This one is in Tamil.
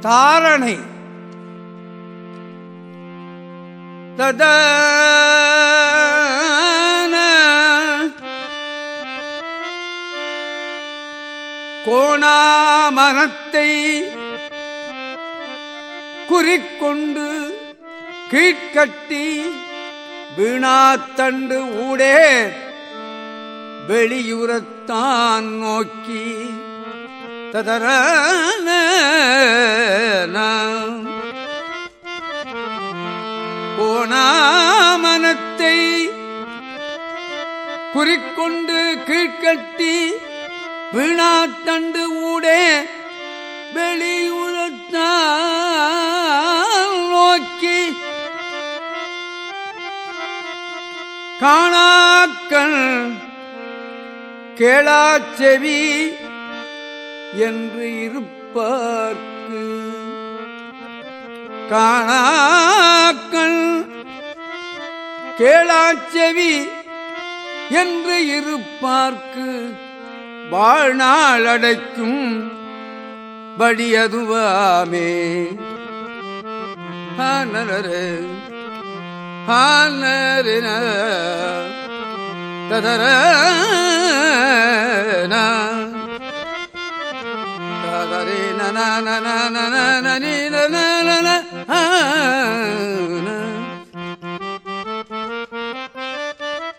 தாரணை. தத கோணாமனத்தை குறிக்கொண்டு கீழ்கட்டி வீணாத்தண்டு ஊடே வெளியுறத்தான் நோக்கி ததரான குறிக்கொண்டு கீழ்கட்டி வீணாத்தண்டு ஊடே வெளியுறத்தான் நோக்கி. காணாக்கள் கேளாச்செவி என்று இருப்பார்க்கு. காணாக்கள் கேளாச்செவி என்று இருப்பார்க்கு வாழ்நாள் அடைக்கும் படியதுவாமே ஹானரே ஹானரின ததர ததரே நன நன நன நன